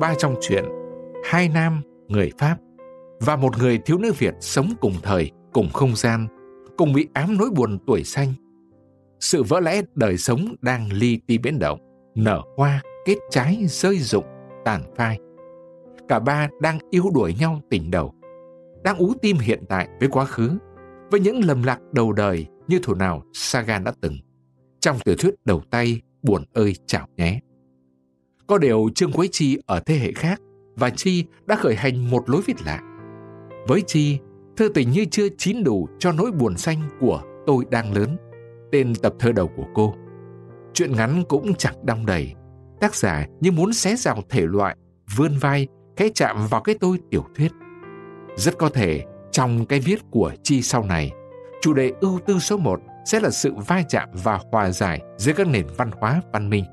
ba trong chuyện, hai nam, người Pháp và một người thiếu nữ Việt sống cùng thời, cùng không gian, cùng bị ám nỗi buồn tuổi xanh. Sự vỡ lẽ đời sống đang ly ti biến động, nở hoa, kết trái, rơi rụng, tàn phai. Cả ba đang yêu đuổi nhau tình đầu, đang ú tim hiện tại với quá khứ, với những lầm lạc đầu đời như thủ nào Sagan đã từng. Trong tiểu thuyết đầu tay, buồn ơi chào nhé. Có điều Trương Quế Chi ở thế hệ khác và Chi đã khởi hành một lối viết lạ. Với Chi, thơ tình như chưa chín đủ cho nỗi buồn xanh của tôi đang lớn, tên tập thơ đầu của cô. Chuyện ngắn cũng chẳng đong đầy, tác giả như muốn xé rào thể loại, vươn vai, khẽ chạm vào cái tôi tiểu thuyết. Rất có thể trong cái viết của Chi sau này, chủ đề ưu tư số 1 sẽ là sự va chạm và hòa giải giữa các nền văn hóa văn minh.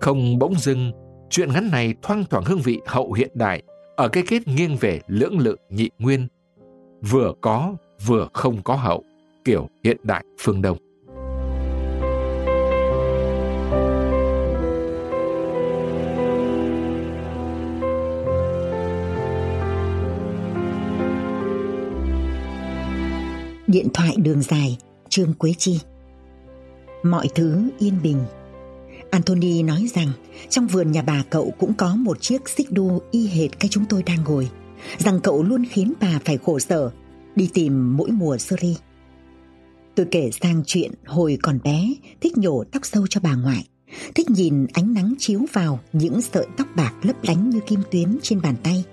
Không bỗng dưng, chuyện ngắn này thoang thoảng hương vị hậu hiện đại ở cái kết nghiêng về lưỡng lự nhị nguyên, vừa có vừa không có hậu, kiểu hiện đại phương Đông. Điện thoại đường dài, Trương Quế Chi. Mọi thứ yên bình. Anthony nói rằng trong vườn nhà bà cậu cũng có một chiếc xích đu y hệt cái chúng tôi đang ngồi, rằng cậu luôn khiến bà phải khổ sở đi tìm mỗi mùa sơ ri. Tôi kể sang chuyện hồi còn bé thích nhổ tóc sâu cho bà ngoại, thích nhìn ánh nắng chiếu vào những sợi tóc bạc lấp lánh như kim tuyến trên bàn tay.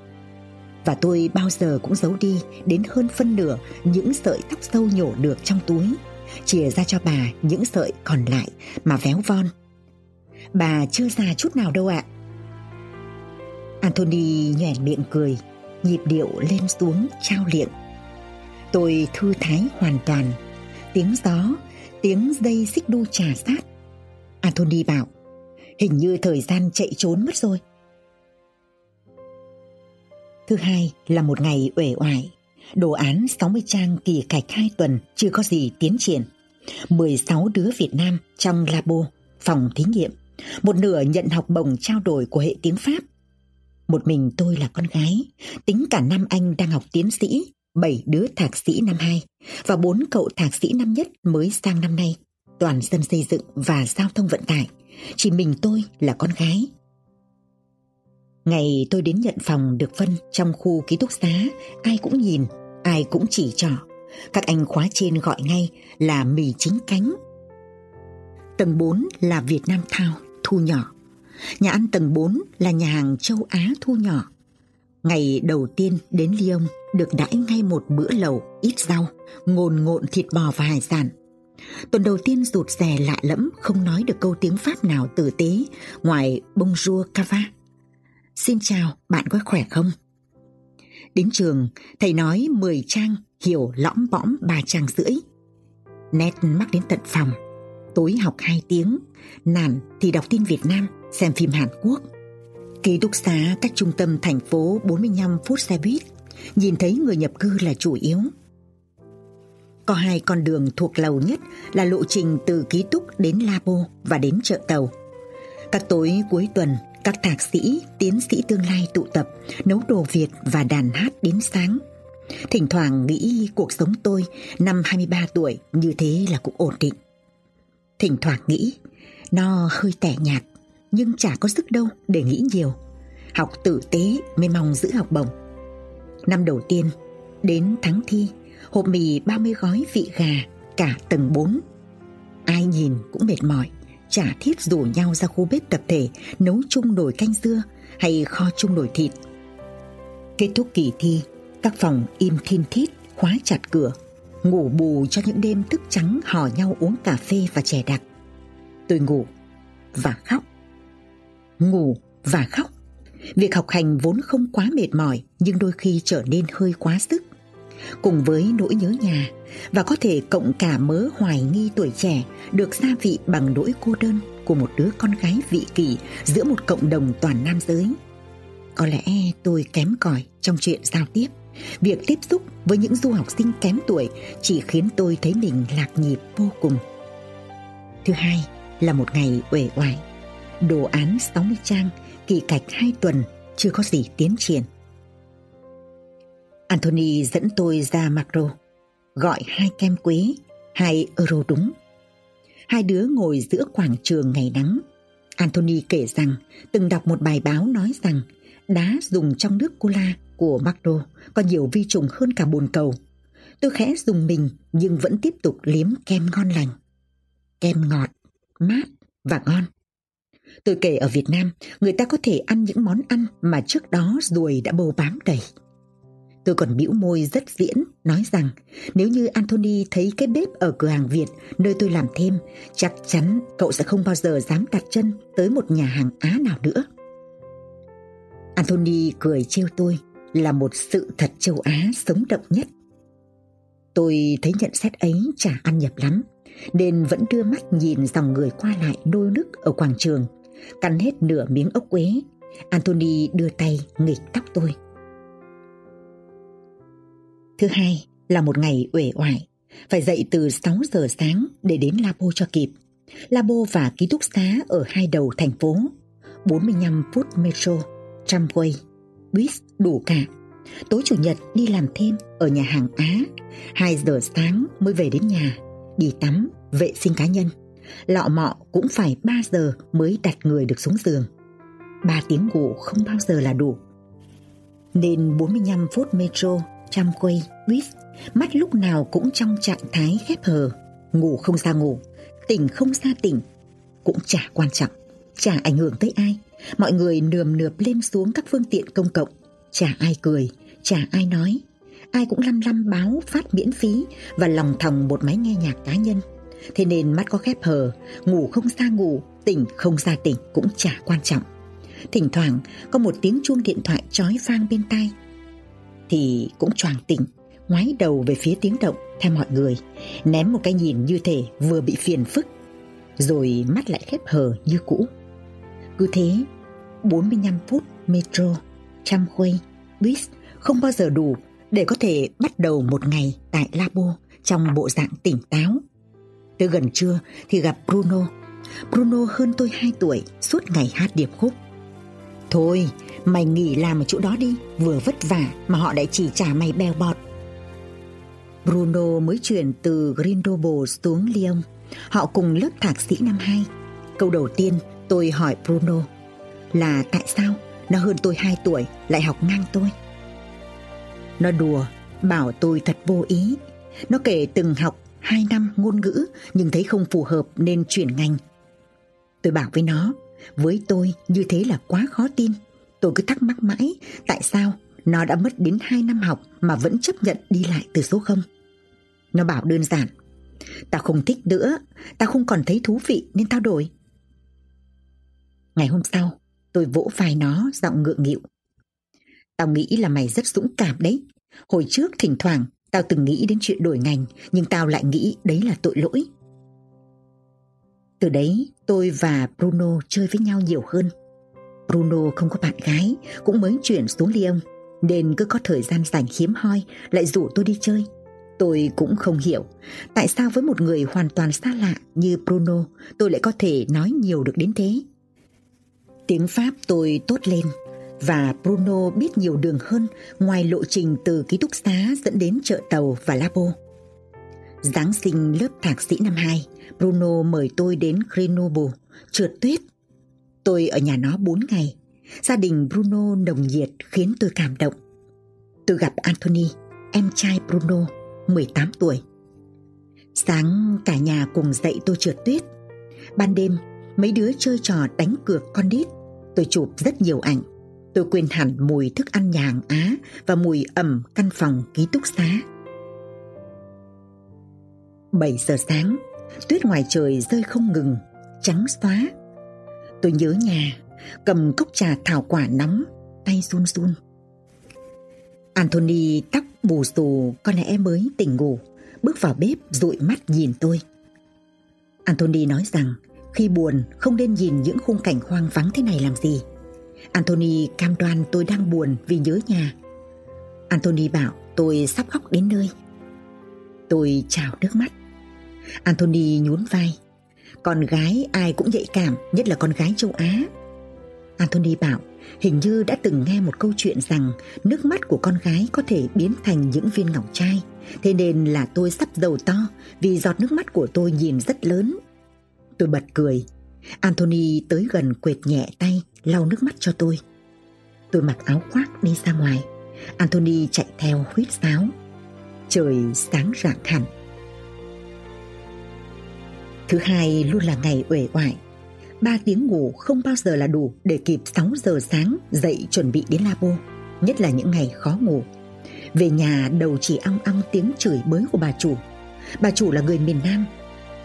Và tôi bao giờ cũng giấu đi đến hơn phân nửa những sợi tóc sâu nhổ được trong túi, chìa ra cho bà những sợi còn lại mà véo von Bà chưa già chút nào đâu ạ. Anthony nhoẻn miệng cười Nhịp điệu lên xuống trao liệng. Tôi thư thái hoàn toàn. Tiếng gió Tiếng dây xích đu trà sát. Anthony bảo Hình như thời gian chạy trốn mất rồi. Thứ hai là một ngày uể oải. Đồ án 60 trang kỳ cạch 2 tuần chưa có gì tiến triển. 16 đứa Việt Nam trong labo, phòng thí nghiệm một nửa nhận học bổng trao đổi của hệ tiếng Pháp. Một mình tôi là con gái, tính cả năm anh đang học tiến sĩ, bảy đứa thạc sĩ năm hai và bốn cậu thạc sĩ năm nhất mới sang năm nay, toàn dân xây dựng và giao thông vận tải. Chỉ mình tôi là con gái. Ngày tôi đến nhận phòng được phân trong khu ký túc xá, ai cũng nhìn, ai cũng chỉ trỏ. Các anh khóa trên gọi ngay là mì chính cánh. Tầng 4 là Việt Nam Thao thu nhỏ. Nhà ăn tầng 4 là nhà hàng châu Á thu nhỏ. Ngày đầu tiên đến Lyon được đãi ngay một bữa lẩu ít rau, ngồn ngộn thịt bò và hải sản. Tuần đầu tiên rụt rè lạ lẫm không nói được câu tiếng Pháp nào tử tế ngoài bonjour cava. Xin chào, bạn có khỏe không? Đến trường, thầy nói 10 trang hiểu lõm bõm ba trang rưỡi. Nét mắc đến tận phòng, tối học 2 tiếng, nản thì đọc tin Việt Nam, xem phim Hàn Quốc. Ký túc xá cách trung tâm thành phố 45 phút xe buýt, nhìn thấy người nhập cư là chủ yếu. Có hai con đường thuộc lầu nhất là lộ trình từ ký túc đến Labo và đến chợ tàu. Các tối cuối tuần, các thạc sĩ, tiến sĩ tương lai tụ tập, nấu đồ Việt và đàn hát đến sáng. Thỉnh thoảng nghĩ cuộc sống tôi năm 23 tuổi như thế là cũng ổn định. Thỉnh thoảng nghĩ, Nó hơi tẻ nhạt, Nhưng chả có sức đâu để nghĩ nhiều. Học tử tế mới mong giữ học bổng. Năm đầu tiên, Đến tháng thi, Hộp mì 30 gói vị gà Cả tầng 4 Ai nhìn cũng mệt mỏi, Chả thiết rủ nhau ra khu bếp tập thể, Nấu chung nồi canh dưa Hay kho chung nồi thịt. Kết thúc kỳ thi, Các phòng im thiên thít, Khóa chặt cửa ngủ bù cho những đêm thức trắng hò nhau uống cà phê và chè đặc. Tôi ngủ và khóc. Ngủ và khóc. Việc học hành vốn không quá mệt mỏi, nhưng đôi khi trở nên hơi quá sức. Cùng với nỗi nhớ nhà, và có thể cộng cả mớ hoài nghi tuổi trẻ được gia vị bằng nỗi cô đơn của một đứa con gái vị kỷ giữa một cộng đồng toàn nam giới. Có lẽ tôi kém cỏi trong chuyện giao tiếp. Việc tiếp xúc với những du học sinh kém tuổi chỉ khiến tôi thấy mình lạc nhịp vô cùng. Thứ hai là một ngày uể oải. Đồ án 60 trang kỳ cạch hai tuần chưa có gì tiến triển. Anthony dẫn tôi ra macro, gọi hai kem quế, hai euro đúng. Hai đứa ngồi giữa quảng trường ngày nắng. Anthony kể rằng từng đọc một bài báo nói rằng đá dùng trong nước cola của macro có nhiều vi trùng hơn cả bồn cầu. Tôi khẽ dùng mình nhưng vẫn tiếp tục liếm kem ngon lành. Kem ngọt, mát và ngon. Tôi kể ở Việt Nam, người ta có thể ăn những món ăn mà trước đó ruồi đã bầu bám đầy. Tôi còn bĩu môi rất diễn, nói rằng nếu như Anthony thấy cái bếp ở cửa hàng Việt nơi tôi làm thêm, chắc chắn cậu sẽ không bao giờ dám đặt chân tới một nhà hàng Á nào nữa. Anthony cười trêu tôi là một sự thật châu Á sống động nhất. Tôi thấy nhận xét ấy chả ăn nhập lắm, nên vẫn đưa mắt nhìn dòng người qua lại đôi nức ở quảng trường, cắn hết nửa miếng ốc quế. Anthony đưa tay nghịch tóc tôi. Thứ hai là một ngày uể oải, phải dậy từ 6 giờ sáng để đến Labo cho kịp. Labo và ký túc xá ở hai đầu thành phố, 45 phút metro, tramway, buýt đủ cả. Tối chủ nhật đi làm thêm ở nhà hàng Á, 2 giờ sáng mới về đến nhà, đi tắm, vệ sinh cá nhân. Lọ mọ cũng phải 3 giờ mới đặt người được xuống giường. 3 tiếng ngủ không bao giờ là đủ. Nên 45 phút metro tram quay, buýt, mắt lúc nào cũng trong trạng thái khép hờ, ngủ không ra ngủ, tỉnh không ra tỉnh, cũng chả quan trọng, chả ảnh hưởng tới ai. Mọi người nườm nượp lên xuống các phương tiện công cộng, chả ai cười, chả ai nói. Ai cũng lăm lăm báo phát miễn phí và lòng thòng một máy nghe nhạc cá nhân. Thế nên mắt có khép hờ, ngủ không xa ngủ, tỉnh không ra tỉnh cũng chả quan trọng. Thỉnh thoảng có một tiếng chuông điện thoại chói vang bên tai thì cũng choàng tỉnh, ngoái đầu về phía tiếng động theo mọi người, ném một cái nhìn như thể vừa bị phiền phức, rồi mắt lại khép hờ như cũ. Cứ thế, 45 phút metro, tramway, khuây, bus không bao giờ đủ để có thể bắt đầu một ngày tại Labo trong bộ dạng tỉnh táo. Tới gần trưa thì gặp Bruno. Bruno hơn tôi 2 tuổi, suốt ngày hát điệp khúc. Thôi, Mày nghỉ làm ở chỗ đó đi Vừa vất vả mà họ lại chỉ trả mày bèo bọt Bruno mới chuyển từ Grenoble xuống Lyon Họ cùng lớp thạc sĩ năm 2 Câu đầu tiên tôi hỏi Bruno là tại sao? Nó hơn tôi 2 tuổi lại học ngang tôi. Nó đùa bảo tôi thật vô ý. Nó kể từng học 2 năm ngôn ngữ Nhưng thấy không phù hợp nên chuyển ngành. Tôi bảo với nó Với tôi như thế là quá khó tin. Tôi cứ thắc mắc mãi tại sao nó đã mất đến 2 năm học mà vẫn chấp nhận đi lại từ số 0. Nó bảo đơn giản, tao không thích nữa, tao không còn thấy thú vị nên tao đổi. Ngày hôm sau, tôi vỗ vai nó giọng ngượng nghịu. Tao nghĩ là mày rất dũng cảm đấy. Hồi trước thỉnh thoảng tao từng nghĩ đến chuyện đổi ngành nhưng tao lại nghĩ đấy là tội lỗi. Từ đấy tôi và Bruno chơi với nhau nhiều hơn. Bruno không có bạn gái, cũng mới chuyển xuống Lyon, nên cứ có thời gian rảnh hiếm hoi lại rủ tôi đi chơi. Tôi cũng không hiểu tại sao với một người hoàn toàn xa lạ như Bruno tôi lại có thể nói nhiều được đến thế. Tiếng Pháp tôi tốt lên và Bruno biết nhiều đường hơn ngoài lộ trình từ ký túc xá dẫn đến chợ tàu và Labo. Giáng sinh lớp thạc sĩ năm 2, Bruno mời tôi đến Grenoble trượt tuyết Tôi ở nhà nó 4 ngày. Gia đình Bruno nồng nhiệt khiến tôi cảm động. Tôi gặp Anthony, em trai Bruno, 18 tuổi. Sáng cả nhà cùng dậy tôi trượt tuyết. Ban đêm, mấy đứa chơi trò đánh cược con đít. Tôi chụp rất nhiều ảnh. Tôi quên hẳn mùi thức ăn nhà hàng Á và mùi ẩm căn phòng ký túc xá. 7 giờ sáng, tuyết ngoài trời rơi không ngừng, trắng xóa Tôi nhớ nhà, cầm cốc trà thảo quả nóng, tay run run. Anthony tóc bù xù có lẽ mới tỉnh ngủ, bước vào bếp dụi mắt nhìn tôi. Anthony nói rằng khi buồn, không nên nhìn những khung cảnh hoang vắng thế này làm gì. Anthony cam đoan tôi đang buồn vì nhớ nhà. Anthony bảo, tôi sắp khóc đến nơi. Tôi chào nước mắt. Anthony nhún vai con gái ai cũng nhạy cảm, Nhất là con gái châu Á Anthony bảo, hình như đã từng nghe một câu chuyện rằng nước mắt của con gái có thể biến thành những viên ngọc trai. Thế nên là tôi sắp giàu to vì giọt nước mắt của tôi nhìn rất lớn. Tôi bật cười. Anthony tới gần quệt nhẹ tay lau nước mắt cho tôi. Tôi mặc áo khoác đi ra ngoài. Anthony chạy theo huýt sáo. Trời sáng rạng hẳn. Thứ hai luôn là ngày uể oải. Ba tiếng ngủ không bao giờ là đủ để kịp 6 giờ sáng dậy chuẩn bị đến labo, nhất là những ngày khó ngủ. Về nhà đầu chỉ ong ong tiếng chửi bới của bà chủ. Bà chủ là người miền Nam,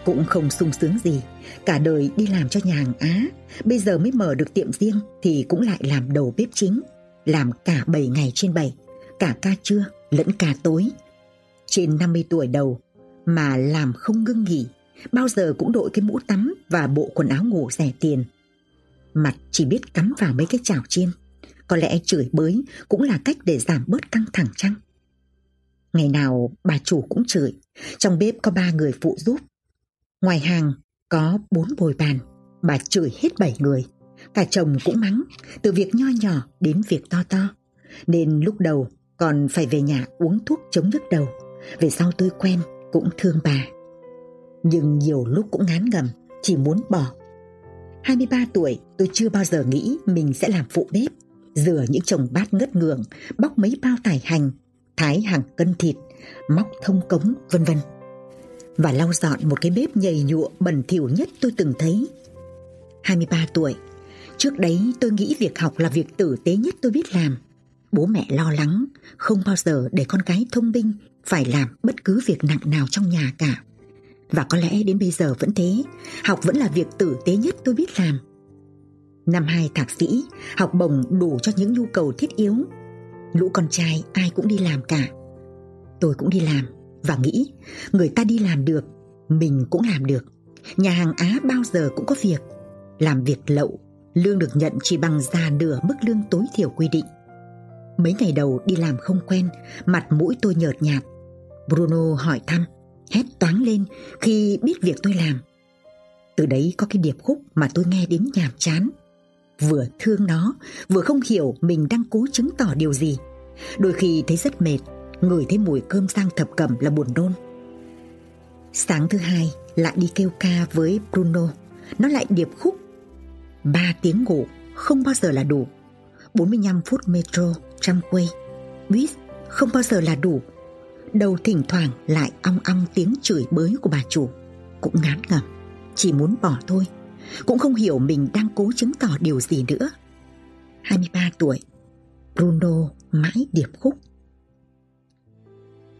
cũng không sung sướng gì. Cả đời đi làm cho nhà hàng Á, bây giờ mới mở được tiệm riêng thì cũng lại làm đầu bếp chính. Làm cả 7 ngày trên 7, cả ca trưa lẫn ca tối. Trên 50 tuổi đầu mà làm không ngưng nghỉ bao giờ cũng đội cái mũ tắm và bộ quần áo ngủ rẻ tiền. Mặt chỉ biết cắm vào mấy cái chảo chiên. Có lẽ chửi bới cũng là cách để giảm bớt căng thẳng chăng? Ngày nào bà chủ cũng chửi, trong bếp có ba người phụ giúp. Ngoài hàng có bốn bồi bàn, bà chửi hết bảy người. Cả chồng cũng mắng, từ việc nho nhỏ đến việc to to. Nên lúc đầu còn phải về nhà uống thuốc chống nhức đầu. Về sau tôi quen cũng thương bà nhưng nhiều lúc cũng ngán ngầm, chỉ muốn bỏ. 23 tuổi tôi chưa bao giờ nghĩ mình sẽ làm phụ bếp, rửa những chồng bát ngất ngường, bóc mấy bao tải hành, thái hàng cân thịt, móc thông cống vân vân. Và lau dọn một cái bếp nhầy nhụa bẩn thỉu nhất tôi từng thấy. 23 tuổi, trước đấy tôi nghĩ việc học là việc tử tế nhất tôi biết làm. Bố mẹ lo lắng, không bao giờ để con cái thông minh phải làm bất cứ việc nặng nào trong nhà cả. Và có lẽ đến bây giờ vẫn thế, học vẫn là việc tử tế nhất tôi biết làm. Năm hai thạc sĩ, học bổng đủ cho những nhu cầu thiết yếu. Lũ con trai ai cũng đi làm cả. Tôi cũng đi làm và nghĩ người ta đi làm được, mình cũng làm được. Nhà hàng Á bao giờ cũng có việc. Làm việc lậu, lương được nhận chỉ bằng già nửa mức lương tối thiểu quy định. Mấy ngày đầu đi làm không quen, mặt mũi tôi nhợt nhạt. Bruno hỏi thăm hét toáng lên khi biết việc tôi làm. Từ đấy có cái điệp khúc mà tôi nghe đến nhàm chán. Vừa thương nó, vừa không hiểu mình đang cố chứng tỏ điều gì. Đôi khi thấy rất mệt, ngửi thấy mùi cơm sang thập cẩm là buồn nôn. Sáng thứ hai lại đi kêu ca với Bruno, nó lại điệp khúc. Ba tiếng ngủ không bao giờ là đủ. 45 phút metro, trăm quay. Buýt không bao giờ là đủ đầu thỉnh thoảng lại ong ong tiếng chửi bới của bà chủ cũng ngán ngẩm chỉ muốn bỏ thôi cũng không hiểu mình đang cố chứng tỏ điều gì nữa 23 tuổi Bruno mãi điệp khúc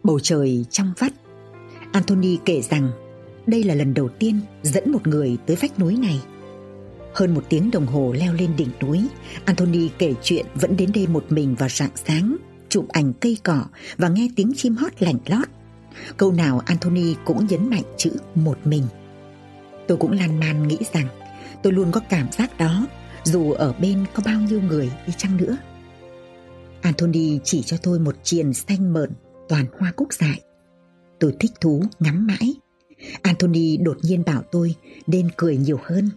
bầu trời trong vắt Anthony kể rằng đây là lần đầu tiên dẫn một người tới vách núi này hơn một tiếng đồng hồ leo lên đỉnh núi, Anthony kể chuyện vẫn đến đây một mình vào rạng sáng, chụp ảnh cây cỏ và nghe tiếng chim hót lạnh lót. Câu nào Anthony cũng nhấn mạnh chữ một mình. Tôi cũng lan man nghĩ rằng tôi luôn có cảm giác đó, dù ở bên có bao nhiêu người đi chăng nữa. Anthony chỉ cho tôi một triền xanh mờn toàn hoa cúc dại. Tôi thích thú ngắm mãi. Anthony đột nhiên bảo tôi nên cười nhiều hơn.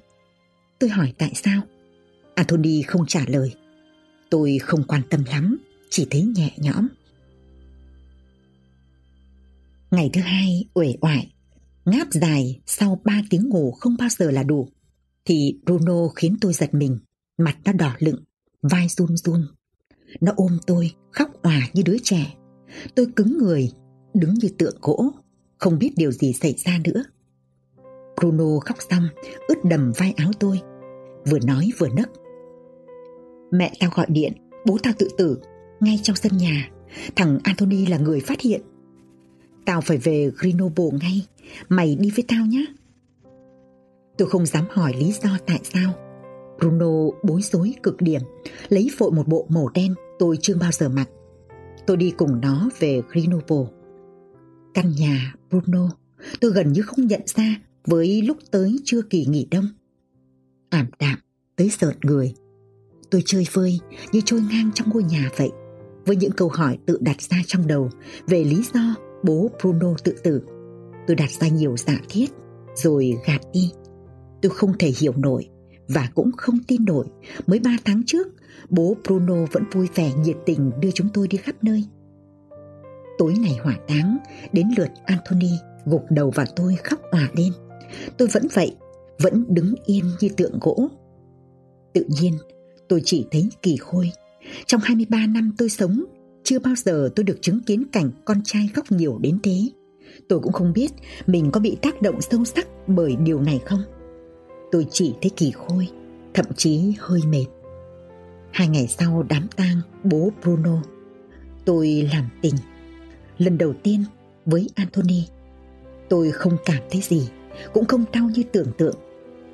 Tôi hỏi tại sao? Anthony không trả lời. Tôi không quan tâm lắm chỉ thấy nhẹ nhõm. Ngày thứ hai uể oải, ngáp dài sau ba tiếng ngủ không bao giờ là đủ, thì Bruno khiến tôi giật mình, mặt nó đỏ lựng, vai run run. Nó ôm tôi, khóc òa như đứa trẻ. Tôi cứng người, đứng như tượng gỗ, không biết điều gì xảy ra nữa. Bruno khóc xong, ướt đầm vai áo tôi, vừa nói vừa nấc. Mẹ tao gọi điện, bố tao tự tử, ngay trong sân nhà. Thằng Anthony là người phát hiện. Tao phải về Grenoble ngay, mày đi với tao nhé. Tôi không dám hỏi lý do tại sao. Bruno bối rối cực điểm, lấy vội một bộ màu đen tôi chưa bao giờ mặc. Tôi đi cùng nó về Grenoble. Căn nhà Bruno tôi gần như không nhận ra với lúc tới chưa kỳ nghỉ đông. Ảm đạm tới sợt người. Tôi chơi vơi như trôi ngang trong ngôi nhà vậy với những câu hỏi tự đặt ra trong đầu về lý do bố Bruno tự tử. Tôi đặt ra nhiều giả thiết rồi gạt đi. Tôi không thể hiểu nổi và cũng không tin nổi, mới 3 tháng trước, bố Bruno vẫn vui vẻ nhiệt tình đưa chúng tôi đi khắp nơi. Tối ngày hỏa táng, đến lượt Anthony gục đầu vào tôi khóc òa lên. Tôi vẫn vậy, vẫn đứng yên như tượng gỗ. Tự nhiên, tôi chỉ thấy kỳ khôi. Trong 23 năm tôi sống, chưa bao giờ tôi được chứng kiến cảnh con trai khóc nhiều đến thế. Tôi cũng không biết mình có bị tác động sâu sắc bởi điều này không. Tôi chỉ thấy kỳ khôi, thậm chí hơi mệt. Hai ngày sau đám tang bố Bruno, tôi làm tình. Lần đầu tiên với Anthony, tôi không cảm thấy gì, cũng không đau như tưởng tượng,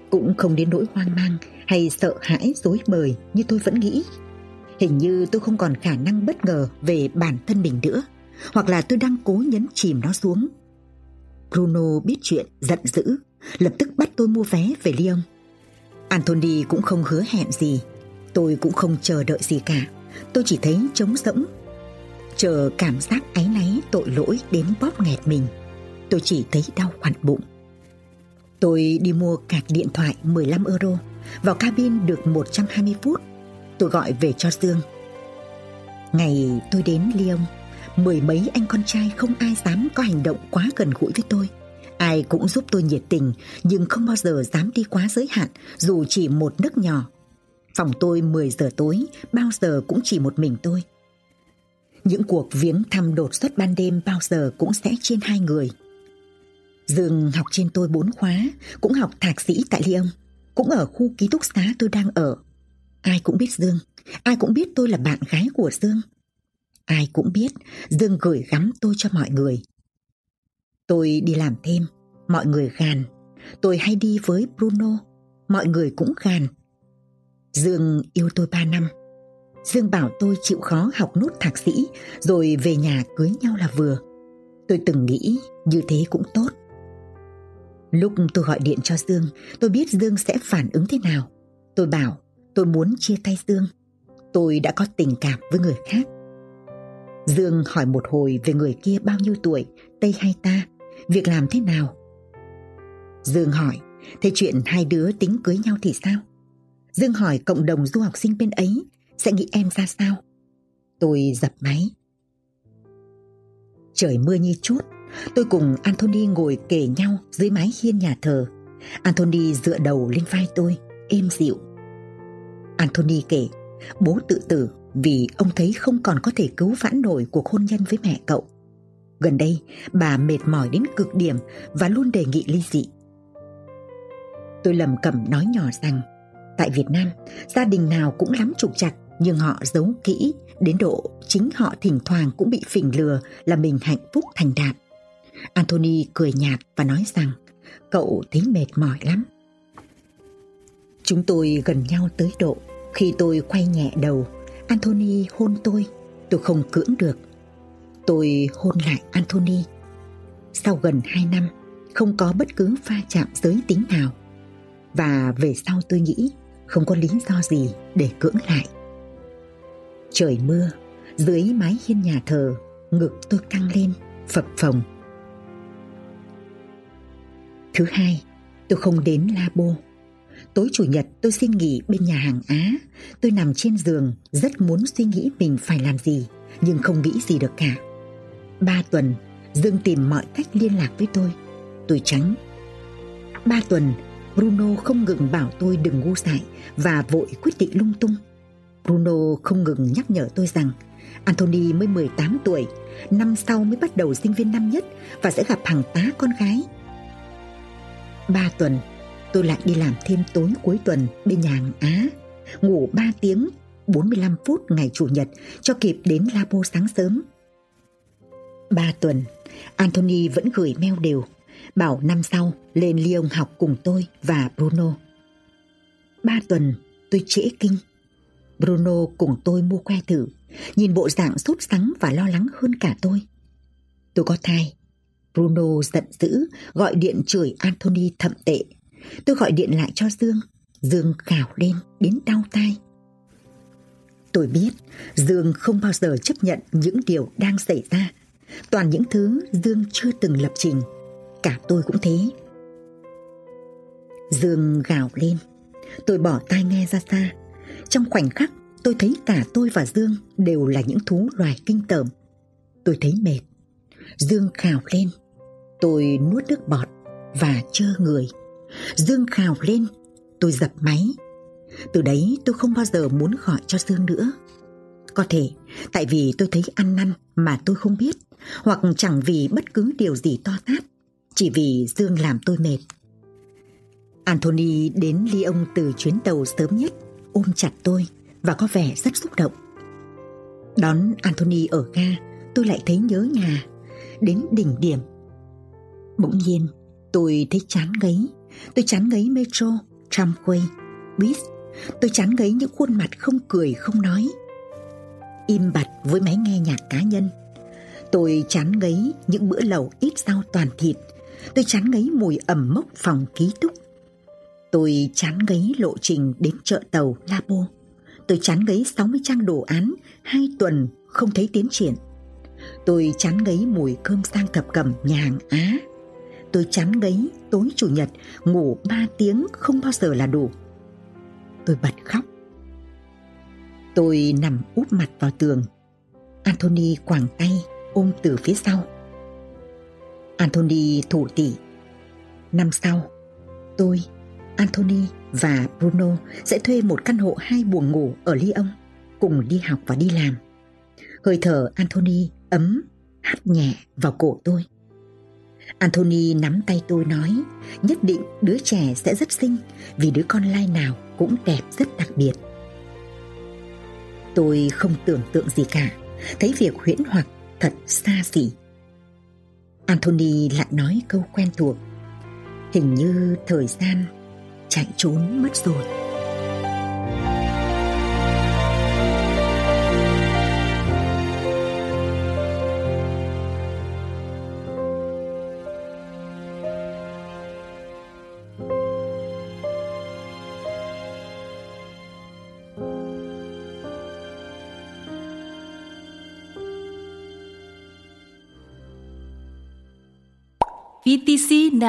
cũng không đến nỗi hoang mang hay sợ hãi dối bời như tôi vẫn nghĩ. Hình như tôi không còn khả năng bất ngờ về bản thân mình nữa, hoặc là tôi đang cố nhấn chìm nó xuống. Bruno biết chuyện, giận dữ, lập tức bắt tôi mua vé về Lyon. Anthony cũng không hứa hẹn gì, tôi cũng không chờ đợi gì cả. Tôi chỉ thấy trống rỗng, chờ cảm giác áy náy tội lỗi đến bóp nghẹt mình. Tôi chỉ thấy đau khoản bụng. Tôi đi mua cạc điện thoại 15 euro, vào cabin được 120 phút. Tôi gọi về cho Dương. Ngày tôi đến Lyon, mười mấy anh con trai không ai dám có hành động quá gần gũi với tôi. Ai cũng giúp tôi nhiệt tình nhưng không bao giờ dám đi quá giới hạn dù chỉ một nước nhỏ. Phòng tôi 10 giờ tối bao giờ cũng chỉ một mình tôi. Những cuộc viếng thăm đột xuất ban đêm bao giờ cũng sẽ trên hai người. Dương học trên tôi bốn khóa, cũng học thạc sĩ tại Lyon, cũng ở khu ký túc xá tôi đang ở. Ai cũng biết Dương, ai cũng biết tôi là bạn gái của Dương. Ai cũng biết Dương gửi gắm tôi cho mọi người. Tôi đi làm thêm, mọi người gàn. Tôi hay đi với Bruno, mọi người cũng gàn. Dương yêu tôi 3 năm. Dương bảo tôi chịu khó học nốt thạc sĩ rồi về nhà cưới nhau là vừa. Tôi từng nghĩ như thế cũng tốt. Lúc tôi gọi điện cho Dương, tôi biết Dương sẽ phản ứng thế nào. Tôi bảo tôi muốn chia tay Dương. Tôi đã có tình cảm với người khác. Dương hỏi một hồi về người kia bao nhiêu tuổi, Tây hay ta, việc làm thế nào. Dương hỏi, thế chuyện hai đứa tính cưới nhau thì sao? Dương hỏi cộng đồng du học sinh bên ấy sẽ nghĩ em ra sao? Tôi dập máy. Trời mưa như chút, tôi cùng Anthony ngồi kề nhau dưới mái hiên nhà thờ. Anthony dựa đầu lên vai tôi, êm dịu. Anthony kể, bố tự tử vì ông thấy không còn có thể cứu vãn nổi cuộc hôn nhân với mẹ cậu. Gần đây, bà mệt mỏi đến cực điểm và luôn đề nghị ly dị. Tôi lầm cẩm nói nhỏ rằng, tại Việt Nam, gia đình nào cũng lắm trục trặc nhưng họ giấu kỹ đến độ chính họ thỉnh thoảng cũng bị phỉnh lừa là mình hạnh phúc thành đạt. Anthony cười nhạt và nói rằng cậu thấy mệt mỏi lắm. Chúng tôi gần nhau tới độ khi tôi quay nhẹ đầu Anthony hôn tôi, tôi không cưỡng được. Tôi hôn lại Anthony. Sau gần 2 năm, không có bất cứ pha chạm giới tính nào. Và về sau tôi nghĩ không có lý do gì để cưỡng lại. Trời mưa, dưới mái hiên nhà thờ, ngực tôi căng lên, phập phồng. Thứ hai, tôi không đến Labo. Tối chủ nhật tôi xin nghỉ bên nhà hàng Á. Tôi nằm trên giường, rất muốn suy nghĩ mình phải làm gì, nhưng không nghĩ gì được cả. Ba tuần, Dương tìm mọi cách liên lạc với tôi. Tôi tránh. Ba tuần, Bruno không ngừng bảo tôi đừng ngu dại và vội quyết định lung tung. Bruno không ngừng nhắc nhở tôi rằng Anthony mới 18 tuổi, năm sau mới bắt đầu sinh viên năm nhất và sẽ gặp hàng tá con gái. Ba tuần, tôi lại đi làm thêm tối cuối tuần bên nhà hàng Á, ngủ 3 tiếng 45 phút ngày Chủ nhật cho kịp đến Labo sáng sớm. Ba tuần, Anthony vẫn gửi mail đều, bảo năm sau lên Lyon học cùng tôi và Bruno. Ba tuần, tôi trễ kinh. Bruno cùng tôi mua que thử, nhìn bộ dạng sốt sắng và lo lắng hơn cả tôi. Tôi có thai. Bruno giận dữ, gọi điện chửi Anthony thậm tệ. Tôi gọi điện lại cho Dương. Dương gào lên đến đau tai. Tôi biết Dương không bao giờ chấp nhận những điều đang xảy ra. Toàn những thứ Dương chưa từng lập trình. Cả tôi cũng thế. Dương gào lên. Tôi bỏ tai nghe ra xa. Trong khoảnh khắc, tôi thấy cả tôi và Dương đều là những thú loài kinh tởm. Tôi thấy mệt. Dương khào lên. Tôi nuốt nước bọt và chơ người. Dương khào lên. Tôi dập máy. Từ đấy tôi không bao giờ muốn gọi cho Dương nữa. Có thể tại vì tôi thấy ăn năn mà tôi không biết hoặc chẳng vì bất cứ điều gì to tát chỉ vì Dương làm tôi mệt. Anthony đến Lyon từ chuyến tàu sớm nhất, ôm chặt tôi và có vẻ rất xúc động. Đón Anthony ở ga, tôi lại thấy nhớ nhà, đến đỉnh điểm. Bỗng nhiên, tôi thấy chán ngấy, tôi chán ngấy metro, tramway, bus, tôi chán ngấy những khuôn mặt không cười không nói. Im bặt với máy nghe nhạc cá nhân. Tôi chán ngấy những bữa lẩu ít rau toàn thịt, tôi chán ngấy mùi ẩm mốc phòng ký túc Tôi chán ngấy lộ trình đến chợ tàu Lapo. Tôi chán ngấy 60 trang đồ án, hai tuần không thấy tiến triển. Tôi chán ngấy mùi cơm sang thập cẩm nhà hàng Á. Tôi chán ngấy tối chủ nhật ngủ 3 tiếng không bao giờ là đủ. Tôi bật khóc. Tôi nằm úp mặt vào tường. Anthony quàng tay ôm từ phía sau. Anthony thủ tỷ Năm sau, tôi Anthony và Bruno sẽ thuê một căn hộ hai buồng ngủ ở Lyon, cùng đi học và đi làm. Hơi thở Anthony ấm, hát nhẹ vào cổ tôi. Anthony nắm tay tôi nói, nhất định đứa trẻ sẽ rất xinh vì đứa con lai nào cũng đẹp rất đặc biệt. Tôi không tưởng tượng gì cả, thấy việc huyễn hoặc thật xa xỉ. Anthony lại nói câu quen thuộc. Hình như thời gian chạy trốn mất rồi NTC